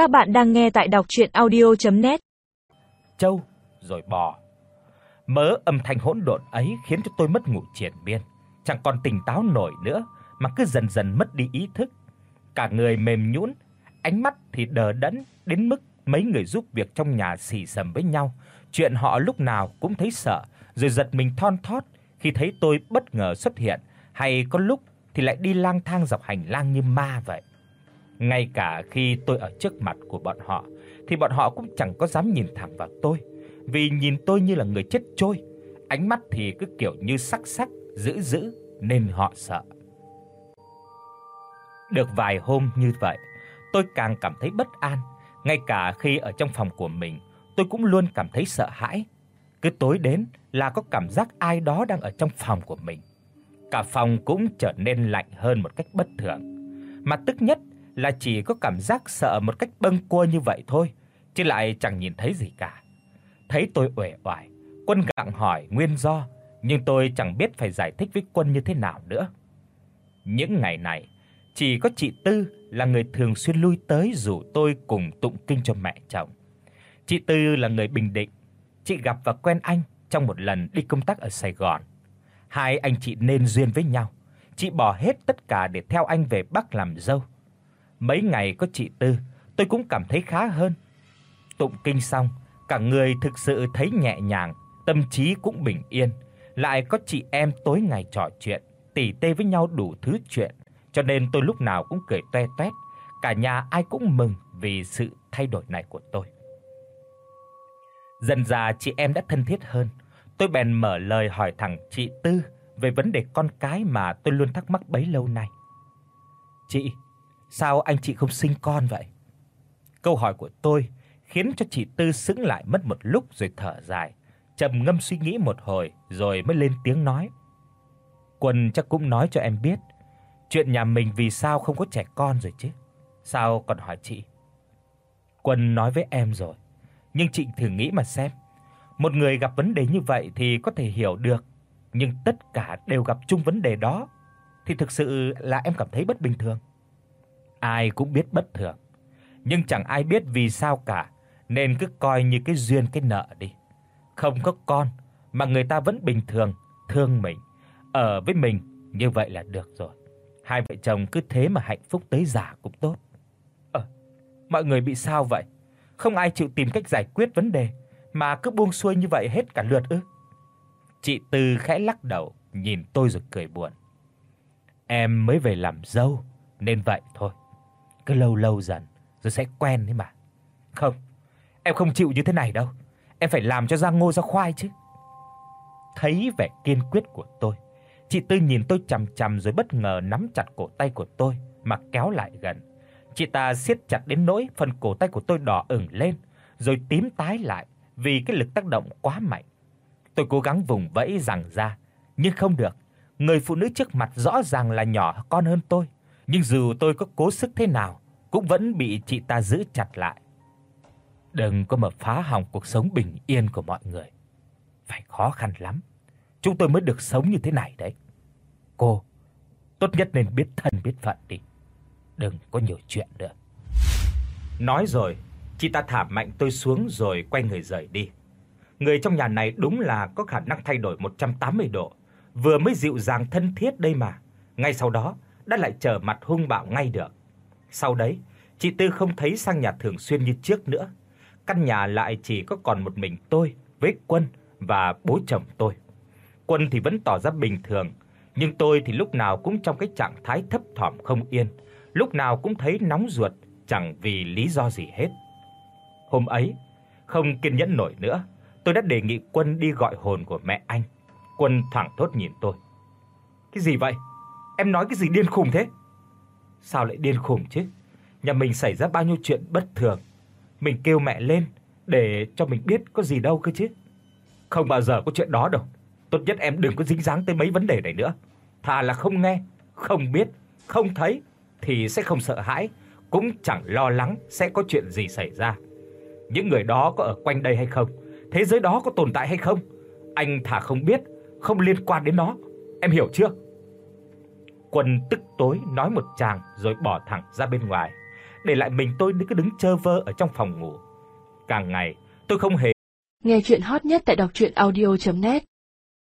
Các bạn đang nghe tại đọc audio net Châu rồi bò. Mớ âm thanh hỗn độn ấy khiến cho tôi mất ngủ triền miên, chẳng còn tỉnh táo nổi nữa mà cứ dần dần mất đi ý thức. Cả người mềm nhũn, ánh mắt thì đờ đẫn đến mức mấy người giúp việc trong nhà xì xầm với nhau, chuyện họ lúc nào cũng thấy sợ, rồi giật mình thon thót khi thấy tôi bất ngờ xuất hiện, hay có lúc thì lại đi lang thang dọc hành lang như ma vậy. Ngay cả khi tôi ở trước mặt của bọn họ thì bọn họ cũng chẳng có dám nhìn thẳng vào tôi, vì nhìn tôi như là người chết trôi, ánh mắt thì cứ kiểu như sắc sắc, dữ dữ nên họ sợ. Được vài hôm như vậy, tôi càng cảm thấy bất an, ngay cả khi ở trong phòng của mình, tôi cũng luôn cảm thấy sợ hãi. Cứ tối đến là có cảm giác ai đó đang ở trong phòng của mình. Cả phòng cũng trở nên lạnh hơn một cách bất thường. Mà tức nhất là chỉ có cảm giác sợ một cách bâng quơ như vậy thôi, chứ lại chẳng nhìn thấy gì cả. Thấy tôi uể oải, Quân gặng hỏi nguyên do, nhưng tôi chẳng biết phải giải thích với Quân như thế nào nữa. Những ngày này, chỉ có chị Tư là người thường xuyên lui tới rủ tôi cùng tụng kinh cho mẹ chồng. Chị Tư là người Bình Định, chị gặp và quen anh trong một lần đi công tác ở Sài Gòn. Hai anh chị nên duyên với nhau, chị bỏ hết tất cả để theo anh về Bắc làm dâu. Mấy ngày có chị Tư, tôi cũng cảm thấy khá hơn. Tụng kinh xong, cả người thực sự thấy nhẹ nhàng, tâm trí cũng bình yên, lại có chị em tối ngày trò chuyện, tỉ tê với nhau đủ thứ chuyện, cho nên tôi lúc nào cũng cười toe toét, cả nhà ai cũng mừng vì sự thay đổi này của tôi. Dần dà chị em đã thân thiết hơn, tôi bèn mở lời hỏi thẳng chị Tư về vấn đề con cái mà tôi luôn thắc mắc bấy lâu nay. "Chị, sao anh chị không sinh con vậy?" Câu hỏi của tôi khiến cho chị Tư sững lại mất một lúc rồi thở dài, trầm ngâm suy nghĩ một hồi rồi mới lên tiếng nói. "Quân chắc cũng nói cho em biết, chuyện nhà mình vì sao không có trẻ con rồi chứ. Sao còn hỏi chị?" Quân nói với em rồi, nhưng chị thử nghĩ mà xem, một người gặp vấn đề như vậy thì có thể hiểu được, nhưng tất cả đều gặp chung vấn đề đó thì thực sự là em cảm thấy bất bình thường. Ai cũng biết bất thường, nhưng chẳng ai biết vì sao cả, nên cứ coi như cái duyên cái nợ đi. Không có con mà người ta vẫn bình thường, thương mình, ở với mình như vậy là được rồi. Hai vợ chồng cứ thế mà hạnh phúc tới già cũng tốt. Ờ, mọi người bị sao vậy? Không ai chịu tìm cách giải quyết vấn đề mà cứ buông xuôi như vậy hết cả lượt ư? Chị Tư khẽ lắc đầu, nhìn tôi rồi cười buồn. Em mới về làm dâu nên vậy thôi. Cứ lâu lâu dần rồi sẽ quen đấy mà. Không, em không chịu như thế này đâu. Em phải làm cho ra ngô ra khoai chứ. Thấy vẻ kiên quyết của tôi, chị Tư nhìn tôi chằm chằm rồi bất ngờ nắm chặt cổ tay của tôi mà kéo lại gần. Chị ta siết chặt đến nỗi phần cổ tay của tôi đỏ ửng lên, rồi tím tái lại vì cái lực tác động quá mạnh. Tôi cố gắng vùng vẫy rằng ra, nhưng không được. Người phụ nữ trước mặt rõ ràng là nhỏ con hơn tôi, nhưng dù tôi có cố sức thế nào cũng vẫn bị chị ta giữ chặt lại. Đừng có mà phá hỏng cuộc sống bình yên của mọi người. Phải khó khăn lắm. Chúng tôi mới được sống như thế này đấy. Cô, tốt nhất nên biết thân biết phận đi. Đừng có nhiều chuyện nữa. Nói rồi, chị ta thả mạnh tôi xuống rồi quay người rời đi. Người trong nhà này đúng là có khả năng thay đổi 180 độ, vừa mới dịu dàng thân thiết đây mà, ngay sau đó đã lại trở mặt hung bạo ngay được. Sau đấy, chị Tư không thấy sang nhà thường xuyên như trước nữa. Căn nhà lại chỉ có còn một mình tôi với Quân và bố chồng tôi. Quân thì vẫn tỏ ra bình thường, nhưng tôi thì lúc nào cũng trong cái trạng thái thấp thỏm không yên, lúc nào cũng thấy nóng ruột chẳng vì lý do gì hết. Hôm ấy, không kiên nhẫn nổi nữa, tôi đã đề nghị Quân đi gọi hồn của mẹ anh. Quân thẳng thốt nhìn tôi. Cái gì vậy? Em nói cái gì điên khùng thế? Sao lại điên khùng chứ? Nhà mình xảy ra bao nhiêu chuyện bất thường, mình kêu mẹ lên để cho mình biết có gì đâu cơ chứ. Không bao giờ có chuyện đó đâu. Tốt nhất em đừng có dính dáng tới mấy vấn đề này nữa. Thà là không nghe, không biết, không thấy thì sẽ không sợ hãi, cũng chẳng lo lắng sẽ có chuyện gì xảy ra. Những người đó có ở quanh đây hay không? Thế giới đó có tồn tại hay không? Anh thà không biết, không liên quan đến nó. Em hiểu chưa? Quân tức tối nói một tràng rồi bỏ thẳng ra bên ngoài. để lại mình tôi cứ đứng chơ vơ ở trong phòng ngủ. Càng ngày, tôi không hề Nghe truyện hot nhất tại doctruyenaudio.net